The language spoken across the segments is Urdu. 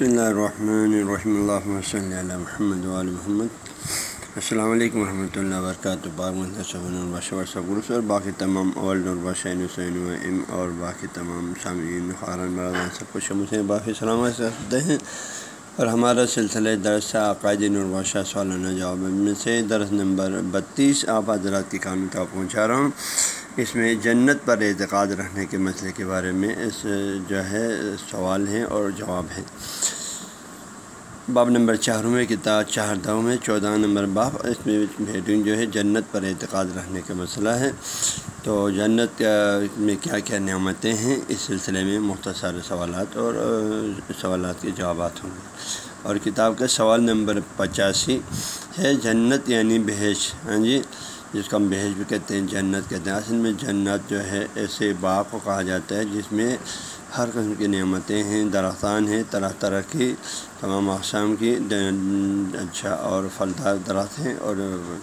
بسم اللہ الرحمن الرحیم اللہ وسلم علیہ محمد علیہ محمد السلام علیکم ورحمۃ اللہ وبرکاتہ باغ اور باقی تمام اولڈ اور بشین حسین اور باقی تمام سامعین خارن برادر سب کچھ مجھے باقی سلامت کرتے ہیں اور ہمارا سلسلہ درس عقائد نرباشہ سالانہ جواب میں سے درس نمبر بتیس آپ حضرات کی کام کا پہنچا رہا ہوں اس میں جنت پر اعتقاد رکھنے کے مسئلے کے بارے میں اس جو ہے، سوال ہیں اور جواب ہیں۔ باب نمبر چاروں میں، کتاب چار دو میں، چودہ نمبر باب، اس میں بیٹنگ جو ہے جنت پر اعتقاد رکھنے کا مسئلہ ہے۔ تو جنت میں کیا کیا نعمتیں ہیں؟ اس سلسلے میں مختصر سوالات اور سوالات کے جوابات ہوں گے۔ اور کتاب کا سوال نمبر پچاسی ہے، جنت یعنی بحیش ہاں جی؟ جس کو ہم بحیش بھی کہتے ہیں، جنت کہتے ہیں۔ اصل میں جنت جو ہے ایسے باغ کو کہا جاتا ہے جس میں ہر قسم کی نعمتیں ہیں درختان ہیں، طرح طرح کی تمام اقسام کی اچھا اور پھلدار درخت ہیں اور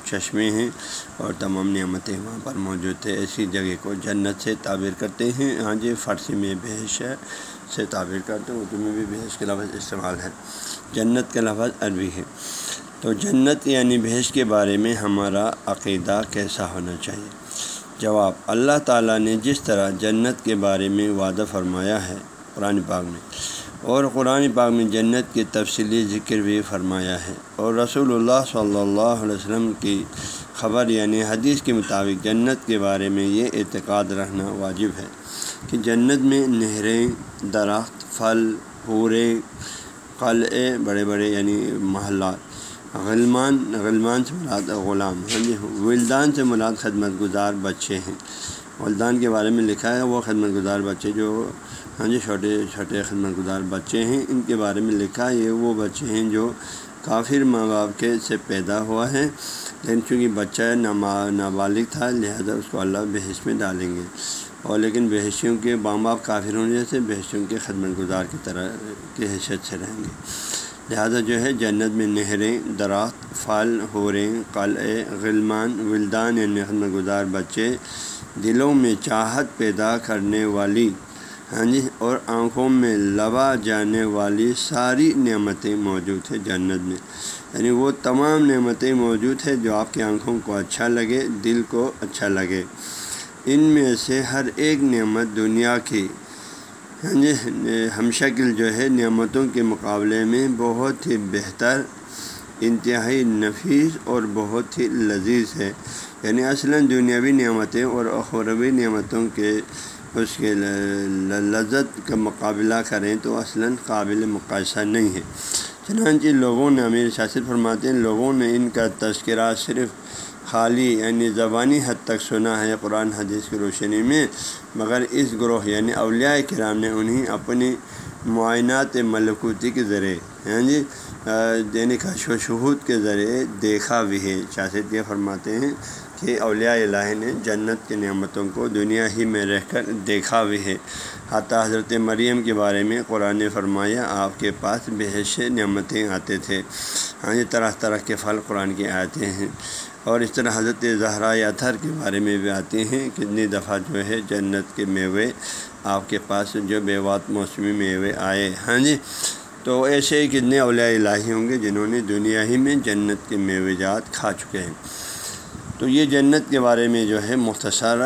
چشمے ہیں اور تمام نعمتیں وہاں پر موجود تھے ایسی جگہ کو جنت سے تعبیر کرتے ہیں۔ ہاں جی فارسی میں بحیش ہے سے تعبیر کرتے ہیں، اردو میں بھی بحیش کے لفظ استعمال ہے جنت کا لفظ عربی ہے تو جنت یعنی بھیش کے بارے میں ہمارا عقیدہ کیسا ہونا چاہیے؟ جواب اللہ تعالیٰ نے جس طرح جنت کے بارے میں وعدہ فرمایا ہے، قرآن پاک میں، اور قرآن پاک میں جنت کی تفصیلی ذکر بھی فرمایا ہے، اور رسول اللہ صلی اللہ علیہ وسلم کی خبر یعنی حدیث کے مطابق جنت کے بارے میں یہ اعتقاد رہنا واجب ہے کہ جنت میں نہریں، درخت، پھل، پورے، قلعے، بڑے بڑے یعنی محلات غلمان غلمان سے مراد غلام ہاں جی ولدان سے مراد خدمت گزار بچے ہیں۔ ولدان کے بارے میں لکھا ہے، وہ خدمت گزار بچے جو ہاں جی چھوٹے چھوٹے خدمت گزار بچے ہیں۔ ان کے بارے میں لکھا ہے، یہ وہ بچے ہیں جو کافر ماں باپ کے سے پیدا ہوا ہے۔ لیکن چونکہ بچہ نابالغ تھا، لہذا اس کو اللہ بحث میں ڈالیں گے۔ اور لیکن بحثیوں کے ماں باپ کافر ہونے سے بحثیوں کے خدمت گزار کی طرح، کی حیثیت سے رہیں گے۔ لہذا جو ہے جنت میں نہریں، درخت، پھل، ہوریں، قلعے، غلمان، ولدان یعنی خدمت گزار بچے دلوں میں چاہت پیدا کرنے والی ہاں جی اور آنکھوں میں لبا جانے والی ساری نعمتیں موجود ہیں جنت میں۔ یعنی وہ تمام نعمتیں موجود ہیں جو آپ کی آنکھوں کو اچھا لگے، دل کو اچھا لگے۔ ان میں سے ہر ایک نعمت دنیا کی ہاں جی ہم شکل جو ہے نعمتوں کے مقابلے میں بہت ہی بہتر، انتہائی نفیس اور بہت ہی لذیذ ہے۔ یعنی اصلاً دنیاوی نعمتیں اور اخروی نعمتوں کے، اس کے لذت کا مقابلہ کریں تو اصلاً قابل مقاصہ نہیں ہے۔ چنانچہ لوگوں نے، امیر شاست فرماتے ہیں، لوگوں نے ان کا تذکرہ صرف خالی یعنی زبانی حد تک سنا ہے قرآن حدیث کی روشنی میں، مگر اس گروہ یعنی اولیاء کرام نے انہیں اپنی معائنات ملکوتی کے ذریعے ہاں جی یعنی کشو و شہود کے ذریعے دیکھا بھی ہے۔ شاست یہ فرماتے ہیں کہ اولیاء الہ نے جنت کی نعمتوں کو دنیا ہی میں رہ کر دیکھا بھی ہے۔ حتیٰ حضرت مریم کے بارے میں قرآن فرمایا، آپ کے پاس بحث نعمتیں آتے تھے۔ ہاں جی طرح طرح کے پھل قرآن کی آتے ہیں۔ اور اس طرح حضرت زہرا اتھر کے بارے میں بھی آتے ہیں۔ کتنی دفعہ جو ہے جنت کے میوے آپ کے پاس جو بیوات موسمی میوے آئے۔ ہاں جی تو ایسے ہی کتنے اولیاء الہی ہوں گے جنہوں نے دنیا ہی میں جنت کے میوے جات کھا چکے ہیں۔ تو یہ جنت کے بارے میں جو ہے مختصر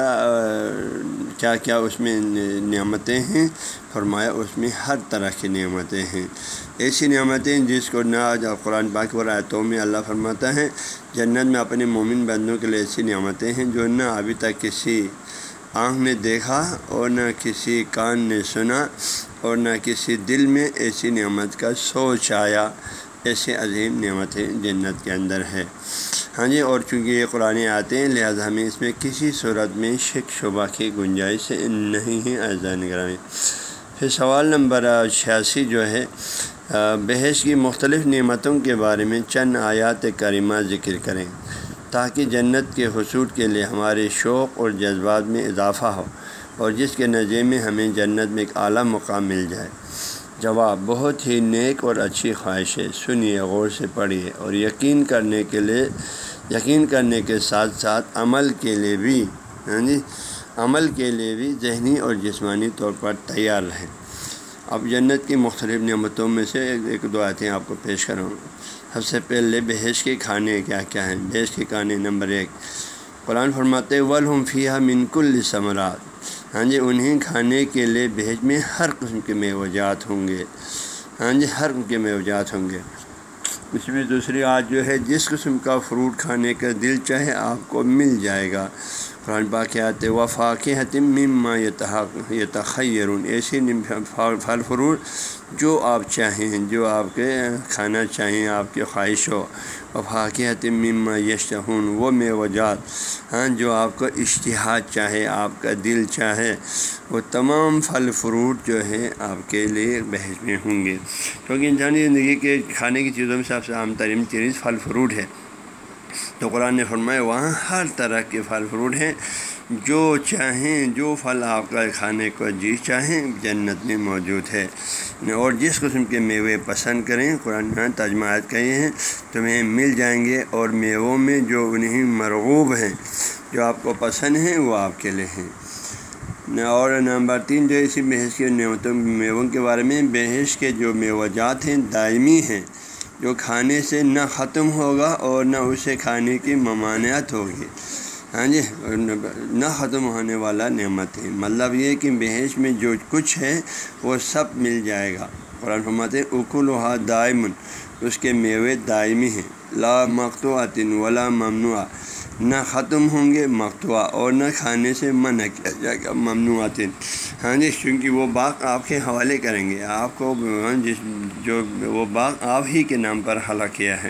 کیا کیا اس میں نعمتیں ہیں؟ فرمایا اس میں ہر طرح کی نعمتیں ہیں۔ ایسی نعمتیں جس کو نہ قرآن پاک اور آیتوں میں اللہ فرماتا ہے، جنت میں اپنے مومن بندوں کے لیے ایسی نعمتیں ہیں جو نہ ابھی تک کسی آنکھ نے دیکھا اور نہ کسی کان نے سنا اور نہ کسی دل میں ایسی نعمت کا سوچ آیا۔ ایسے عظیم نعمتیں جنت کے اندر ہے ہاں جی اور چونکہ یہ قرآن آتے ہیں، لہٰذا ہمیں اس میں کسی صورت میں شک شبہ کی گنجائش نہیں ہے اعضاء نگرانی۔ پھر سوال نمبر چھیاسی جو ہے بحث کی مختلف نعمتوں کے بارے میں چند آیات کریمہ ذکر کریں۔ تاکہ جنت کے حصول کے لیے ہمارے شوق اور جذبات میں اضافہ ہو اور جس کے نظر میں ہمیں جنت میں ایک اعلیٰ مقام مل جائے۔ جواب، بہت ہی نیک اور اچھی خواہش ہے۔ سنیے، غور سے پڑھیے اور یقین کرنے کے لیے، یقین کرنے کے ساتھ ساتھ عمل کے لیے بھی ہاں جی عمل کے لیے بھی ذہنی اور جسمانی طور پر تیار رہیں۔ اب جنت کی مختلف نعمتوں میں سے ایک دو آیتیں آپ کو پیش کروں سب سے پہلے بحیث کے کھانے کیا کیا ہیں؟ بحیث کے کھانے نمبر ایک۔ قرآن فرماتے ولحم فیہ منکل ثمرات۔ ہاں جی انہیں کھانے کے لیے بھیج میں ہر قسم کے میوجات ہوں گے۔ ہاں جی ہر قسم کے میوجات ہوں گے۔ اس میں دوسری آج جو ہے، جس قسم کا فروٹ کھانے کا دل چاہے، آپ کو مل جائے گا۔ قرآن پاکیات وفاق حتم مما یہ تخیر ایسی پھل فروٹ جو آپ چاہیں، جو آپ کے کھانا چاہیں، آپ کی خواہش ہو۔ وفاق حتم مما یشتہون، وہ میوجات ہاں جو آپ کو اشتہاد چاہے، آپ کا دل چاہے، وہ تمام پھل فروٹ جو ہے آپ کے لیے بحث میں ہوں گے۔ کیونکہ انسانی زندگی کے کھانے کی چیزوں میں سب سے عام ترین چیز پھل فروٹ ہے۔ تو قرآن نے فرمایا، وہاں ہر طرح کے پھل فروٹ ہیں، جو چاہیں، جو پھل آپ کا کھانے کو جی چاہیں، جنت میں موجود ہے۔ اور جس قسم کے میوے پسند کریں، قرآن تجماعت کہے ہیں تمہیں مل جائیں گے اور میووں میں جو انہیں مرغوب ہیں، جو آپ کو پسند ہیں، وہ آپ کے لیے ہیں۔ اور نمبر تین، جو اسی بحث کے نعمتوں، میووں کے بارے میں، بحث کے جو میوجات ہیں، دائمی ہیں۔ جو کھانے سے نہ ختم ہوگا اور نہ اسے کھانے کی ممانعت ہوگی۔ ہاں جی نہ ختم ہونے والا نعمت ہے۔ مطلب یہ کہ بحث میں جو کچھ ہے، وہ سب مل جائے گا۔ قرآن فرماتے اکل و دائمن اس کے میوے دائمی ہیں۔ لا مقتوعاتن ولا ممنوع نہ ختم ہوں گے مقتوع اور نہ کھانے سے منع کیا جائے گا ممنوعات ہاں جی کیونکہ وہ باغ آپ کے حوالے کریں گے۔ آپ کو جس جو وہ باغ آپ ہی کے نام پر حلق کیا ہے۔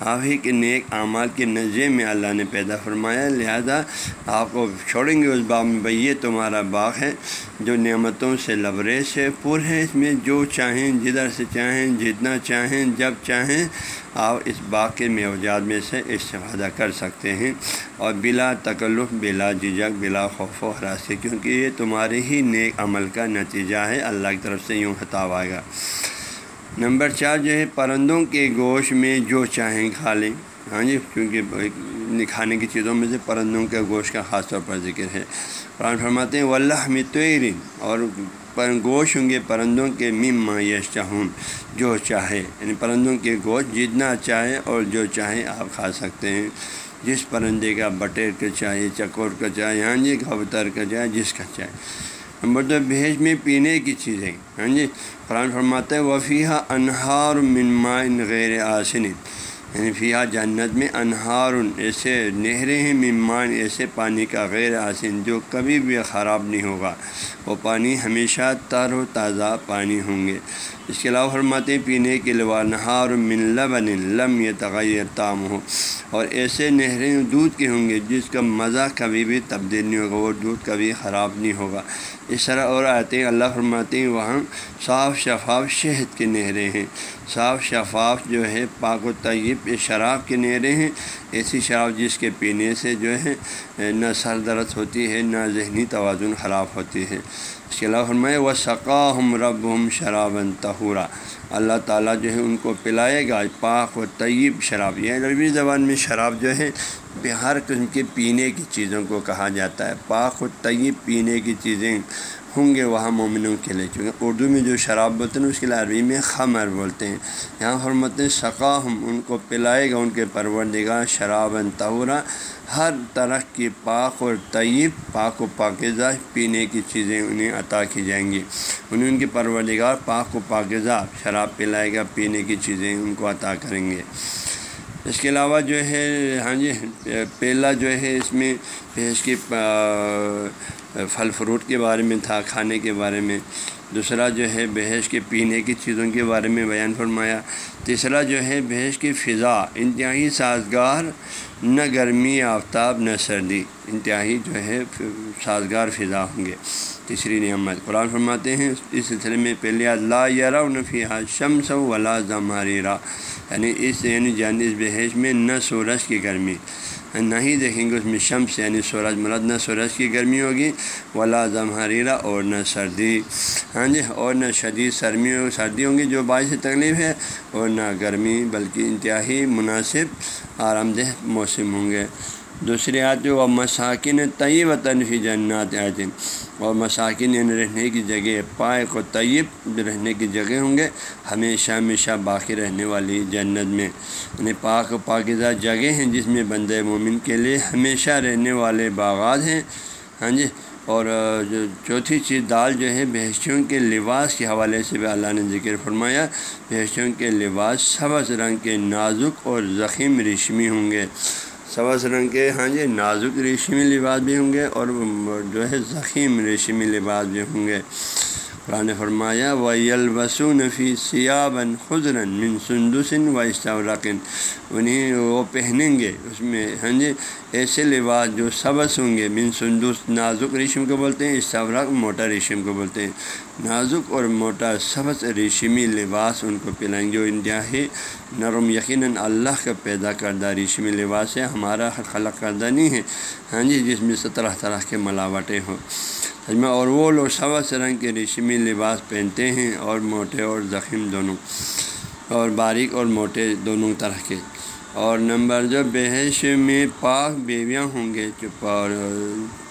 آپ ہی کے نیک اعمال کے نظر میں اللہ نے پیدا فرمایا، لہذا آپ کو چھوڑیں گے اس باغ میں، بھائی، یہ تمہارا باغ ہے۔ جو نعمتوں سے لبریز ہے، پر ہے اس میں جو چاہیں، جدھر سے چاہیں، جتنا چاہیں، جب چاہیں، آپ اس باغ کے میوجات میں سے استفادہ کر سکتے ہیں۔ اور بلا تکلف، بلا جھجک بلا خوف و حراست کیونکہ یہ تمہارے ہی نیک عمل کا نتیجہ ہے۔ اللہ کی طرف سے یوں خطاب آئے گا۔ نمبر چار جو ہے، پرندوں کے گوشت میں جو چاہیں کھا لیں۔ ہاں جی کیونکہ کھانے کی چیزوں میں سے پرندوں کے گوشت کا خاص طور پر ذکر ہے۔ قرآن فرماتے ہیں، واللہ متعرین اور گوشت ہوں گے پرندوں کے مم یش چاہوں جو چاہے۔ یعنی پرندوں کے گوشت جتنا چاہے اور جو چاہے آپ کھا سکتے ہیں۔ جس پرندے کا بٹیر کا چاہے چکور کا چاہے ہاں جی کبوتر کا چاہے جس کا چاہے۔ نمبر دو، بھیج میں پینے کی چیزیں۔ ہاں جی قرآن فرماتے وفیہ انہار منمائن غیر آسن۔ یعنی فیا جنت میں انہار ایسے نہریں ہیں، ممان ایسے پانی کا غیر آسن جو کبھی بھی خراب نہیں ہوگا۔ وہ پانی ہمیشہ تر و تازہ پانی ہوں گے۔ اس کے علاوہ فرماتے پینے کے لیے نہار من لبن لم یہ تغیر تام ہو اور ایسے نہریں دودھ کے ہوں گے جس کا مزہ کبھی بھی تبدیل نہیں ہوگا، وہ دودھ کبھی خراب نہیں ہوگا۔ اس طرح اور آتے ہیں اللہ فرماتے ہیں، وہاں صاف شفاف شہد کی نہریں ہیں۔ صاف شفاف جو ہے، پاک و طیب شراب کی نہریں ہیں۔ ایسی شراب جس کے پینے سے جو ہے، نہ سر درد ہوتی ہے، نہ ذہنی توازن خراب ہوتی ہے۔ اس کے علاوہ فرمائے وہ ثقا ہم رب ہم شرابن تہورا اللہ تعالیٰ جو ہے ان کو پلائے گا، پاک و طیب شراب۔ یہ عربی زبان میں شراب جو ہے، ہر قسم کے پینے کی چیزوں کو کہا جاتا ہے۔ پاک و طیب پینے کی چیزیں۔ ہوں گے، وہاں مومنوں کے لیے چونکہ اردو میں جو شراب بولتے ہیں، اس کے لیے عربی میں خمر بولتے ہیں۔ یہاں حرمت شقا ہم ان کو پلائے گا، ان کے پروردگار شراب تورا ہر طرح کی پاک اور طیب، پاک و پاکزہ پینے کی چیزیں انہیں عطا کی جائیں گی۔ انہیں ان کے پروردگار پاک و پاکزہ شراب پلائے گا، پینے کی چیزیں ان کو عطا کریں گے۔ اس کے علاوہ جو ہے ہاں جی پہلا جو ہے، اس میں پیش کی پھل فروٹ کے بارے میں تھا، کھانے کے بارے میں۔ دوسرا جو ہے بحث کے پینے کی چیزوں کے بارے میں بیان فرمایا۔ تیسرا جو ہے بحث کی فضا، انتہائی سازگار، نہ گرمی، آفتاب، نہ سردی۔ انتہائی جو ہے سازگار فضا ہوں گے۔ تیسری نعمت۔ قرآن فرماتے ہیں، اس سلسلے میں پہلے اللہ یارا نفی شمس ولا زماریرا یعنی اس یعنی جان، اس بحث میں نہ سورج کی گرمی۔ نہ ہی دیکھیں گے اس میں شمس یعنی سورج مرد نہ سورج کی گرمی ہوگی، ولا زمحریرہ اور نہ سردی۔ ہاں جی اور نہ شدید سرمی سردی ہوں گی، جو باعث تکلیف ہے، اور نہ گرمی، بلکہ انتہائی مناسب آرام دہ موسم ہوں گے۔ دوسری آتی وہ مساکن طیب تنفی جنات آتن اور مساکین یعنی رہنے کی جگہ پائق و طیب رہنے کی جگہ ہوں گے، ہمیشہ ہمیشہ باقی رہنے والی جنت میں۔ یعنی پاک و پاکزہ جگہ ہیں جس میں بند مومن کے لیے ہمیشہ رہنے والے باغات ہیں۔ ہاں جی اور جو چوتھی چیز دال جو ہے بحشیوں کے لباس کے حوالے سے بھی اللہ نے ذکر فرمایا بحشیوں کے لباس سبز رنگ کے نازک اور زخیم ریشمی ہوں گے۔ سبز رنگ کے ہاں جی نازک ریشمی لباس بھی ہوں گے اور جو ہے زخیم ریشمی لباس بھی ہوں گے۔ قرآن فرمایا و یلبسون فی سیابن خزرن من سندسن و استورقن انہیں وہ پہنیں گے، اس میں ہاں جی ایسے لباس جو سبس ہوں گے، من سندس، نازک ریشم کو بولتے ہیں استورق موٹا ریشم کو بولتے ہیں۔ نازک اور موٹا سبز ریشمی لباس ان کو پلائیں گے۔ جو انتہائی نرم یقیناً اللہ کا پیدا کردہ ریشمی لباس ہے۔ ہمارا خلق کردہ نہیں ہے ہاں جی جس میں سے طرح طرح کے ملاوٹیں ہوں۔ حجمہ اور وہ لوگ سوا رنگ کے ریشمی لباس پہنتے ہیں، اور موٹے اور زخم دونوں، اور باریک اور موٹے دونوں طرح کے۔ اور نمبر جو بحث میں پاک بیویاں ہوں گے اور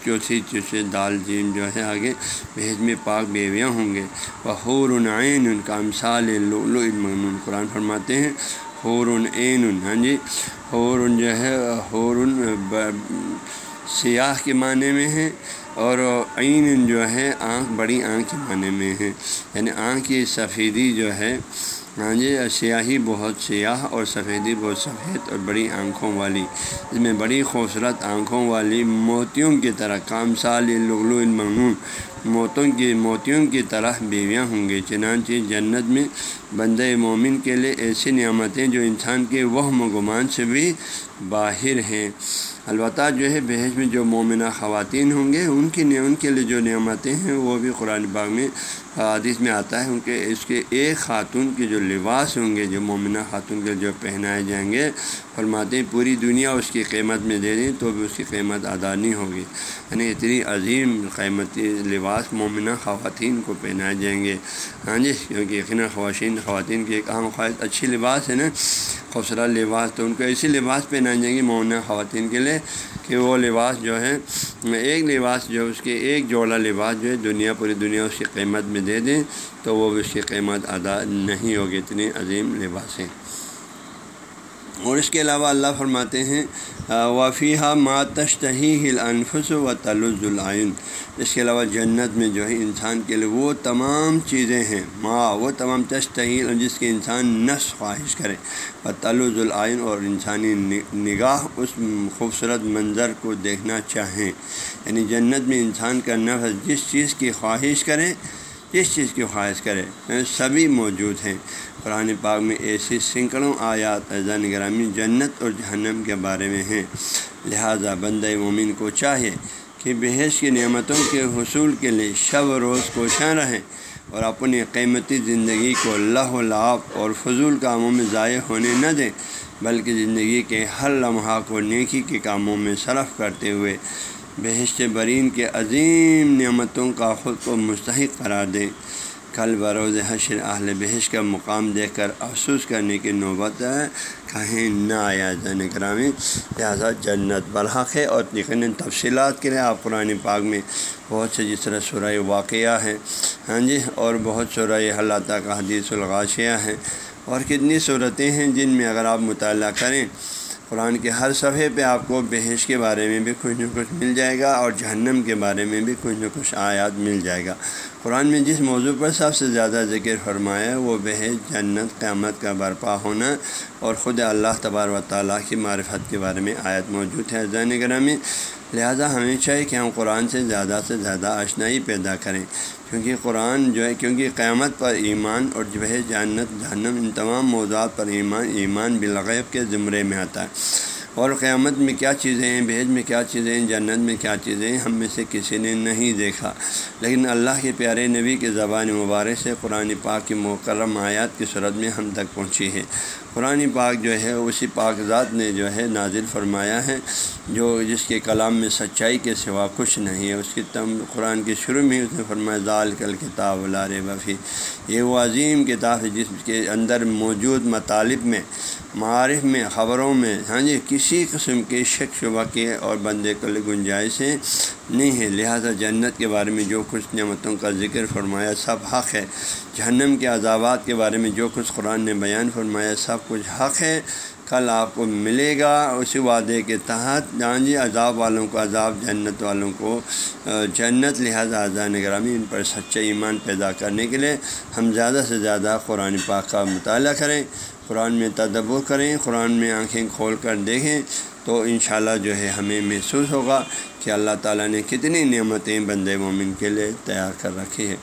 چوتھی چوسے دال جیم جو ہے آگے، بحث میں پاک بیویاں ہوں گے۔ وہ حور عین ان کا امثال ممنون قرآن فرماتے ہیں، حور عین ہاں جی حور جو ہے، حور سیاہ کے معنی میں ہے۔ اور عین جو ہے آنکھ، بڑی آنکھ کے معنی میں ہے۔ یعنی آنکھ کی سفیدی جو ہے ہاں جی سیاہی بہت سیاہ اور سفیدی بہت سفید اور بڑی آنکھوں والی۔ اس میں بڑی خوبصورت آنکھوں والی موتیوں کی طرح کام سال لغلو المنون موتوں کی، موتیوں کی طرح بیویاں ہوں گے چنانچہ جنت میں بند مومن کے لیے ایسی نعمتیں جو انسان کے وہم و گمان سے بھی باہر ہیں۔ البتہ جو ہے، بحث میں جو مومنہ خواتین ہوں گے، ان کی ان کے لیے جو نعمتیں ہیں، وہ بھی قرآن باغ میں حادث میں آتا ہے۔ ان کے اس کے ایک خاتون کے جو لباس ہوں گے، جو مومنہ خاتون کے جو پہنائے جائیں گے، فرماتے ہیں، پوری دنیا اس کی قیمت میں دے دیں تو بھی اس کی قیمت ادا نہیں ہوگی۔ یعنی اتنی عظیم قیمتی لباس مومنہ خواتین کو پہنائے جائیں گے۔ ہاں جی کیونکہ یقیناً خواتین خواتین کی ایک اہم خواہش، اچھی لباس ہے نا۔ خوبصورت لباس تو ان کو ایسی لباس پہنائے جائیں گے مومنہ خواتین کے لیے کہ وہ لباس جو ہے ایک لباس جو اس کے ایک جوڑا لباس جو ہے، دنیا، پوری دنیا اس کی قیمت میں دے دیں تو وہ بھی اس کی قیمت ادا نہیں ہوگی، اتنی عظیم لباس ہیں۔ اور اس کے علاوہ اللہ فرماتے ہیں وفیہ ماتشتہی ہل انفس و تلز العین اس کے علاوہ جنت میں جو ہے انسان کے لیے وہ تمام چیزیں ہیں ماں وہ تمام تشتہیل جس کے انسان نس خواہش کرے۔ و تلز العین اور انسانی نگاہ اس خوبصورت منظر کو دیکھنا چاہیں۔ یعنی جنت میں انسان کا نفس جس چیز کی خواہش کرے، جس چیز کی خواہش کرے یعنی سبھی موجود ہیں۔ قرآن پاک میں ایسی سینکڑوں آیات ایزان گرامی جنت اور جہنم کے بارے میں ہیں۔ لہذا بند مومن کو چاہیے کہ بحث کی نعمتوں کے حصول کے لیے شب روز کوشاں رہیں اور اپنی قیمتی زندگی کو اللہ و لعاب اور فضول کاموں میں ضائع ہونے نہ دیں بلکہ زندگی کے ہر لمحہ کو نیکی کے کاموں میں صرف کرتے ہوئے بحث برین کے عظیم نعمتوں کا خود کو مستحق قرار دیں کل بروز حشر اہل بحث کا مقام دیکھ کر افسوس کرنے کی نوبت کہیں نہ آیا زین کرامی لہٰذا جنت برحق ہے اور یقیناً تفصیلات کے لیے آپ قرآن پاک میں بہت سے جس طرح سرائے واقعہ ہیں۔ ہاں جی اور بہت سرائے اللہ کا حدیث الغاشیہ ہیں۔ اور کتنی صورتیں ہیں جن میں اگر آپ مطالعہ کریں، قرآن کے ہر صفحے پہ آپ کو بحث کے بارے میں بھی کچھ نہ کچھ مل جائے گا اور جہنم کے بارے میں بھی کچھ نہ کچھ آیات مل جائے گا۔ قرآن میں جس موضوع پر سب سے زیادہ ذکر فرمایا وہ بحث جنت، قیامت کا برپا ہونا اور خود اللہ تبار و تعالیٰ کی معرفت کے بارے میں آیت موجود ہے۔ زین گرامی، لہٰذا ہمیں چاہیے کہ ہم قرآن سے زیادہ سے زیادہ آشنائی پیدا کریں، کیونکہ قرآن جو ہے، کیونکہ قیامت پر ایمان اور جو ہے جانت جہنم، ان تمام موضوعات پر ایمان ایمان بالغیب کے زمرے میں آتا ہے۔ اور قیامت میں کیا چیزیں ہیں؟ بھیج میں کیا چیزیں ہیں؟ جنت میں کیا چیزیں ہیں؟ ہم میں سے کسی نے نہیں دیکھا۔ لیکن اللہ کے پیارے نبی کے زبان مبارک سے قرآن پاک کی مکرم آیات کی صورت میں ہم تک پہنچی ہے۔ قرآن پاک جو ہے، اسی پاک ذات نے جو ہے نازل فرمایا ہے، جو جس کے کلام میں سچائی کے سوا کچھ نہیں ہے۔ اس کی تم قرآن کے شروع میں اس نے فرمایا ذال کل کتاب لار وفی یہ وہ عظیم کتاب ہے جس کے اندر موجود مطالب میں، معارف میں، خبروں میں ہاں جی کسی قسم کے شک شبہ کے اور بندے کو گنجائشیں نہیں ہے۔ لہذا جنت کے بارے میں جو کچھ نعمتوں کا ذکر فرمایا، سب حق ہے۔ جہنم کے عذابات کے بارے میں جو کچھ قرآن نے بیان فرمایا، سب کچھ حق ہے، کل آپ کو ملے گا۔ اسی وعدے کے تحت جہاں جی عذاب والوں کو عذاب، جنت والوں کو جنت، لہٰذا اذان گرامی ان پر سچے ایمان پیدا کرنے کے لیے ہم زیادہ سے زیادہ قرآن پاک کا مطالعہ کریں، قرآن میں تدبر کریں، قرآن میں آنکھیں کھول کر دیکھیں۔ تو انشاءاللہ جو ہے ہمیں محسوس ہوگا کہ اللہ تعالیٰ نے کتنی نعمتیں بند مومن کے لیے تیار کر رکھی ہے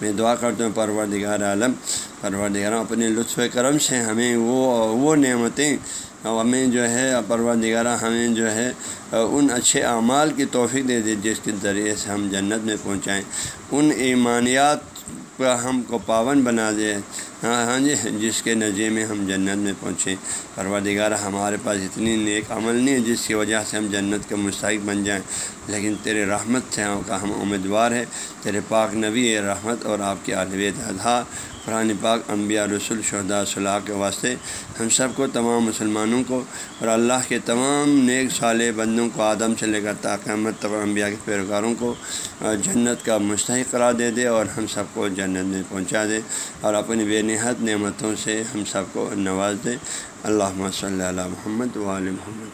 میں دعا کرتا ہوں پروردگار عالم، پروردگار اپنے لطف کرم سے ہمیں وہ وہ نعمتیں ہمیں جو ہے، پروردگار ہمیں جو ہے، ان اچھے اعمال کی توفیق دے دے، جس کے ذریعے سے ہم جنت میں پہنچائیں۔ ان ایمانیات کا ہم کو پاون بنا دے۔ ہاں ہاں جی جس کے نظر میں ہم جنت میں پہنچیں پروردگار ہمارے پاس اتنی نیک عمل نہیں ہے، جس کی وجہ سے ہم جنت کے مستحق بن جائیں۔ لیکن تیرے رحمت سے کا ہم امیدوار ہے تیرے پاک نبی رحمت اور آپ کے عالویت ادا قرآن پاک، انبیاء، رسول شہدا صلاح کے واسطے ہم سب کو، تمام مسلمانوں کو اور اللہ کے تمام نیک صالح بندوں کو آدم سے لے کر تاکمت تمام انبیاء کے پیروکاروں کو جنت کا مستحق قرار دے دے اور ہم سب کو جنت میں پہنچا دے اور اپنی بے نہایت نعمتوں سے ہم سب کو نواز دے۔ اللہ صلی اللہ محمد وعلی محمد۔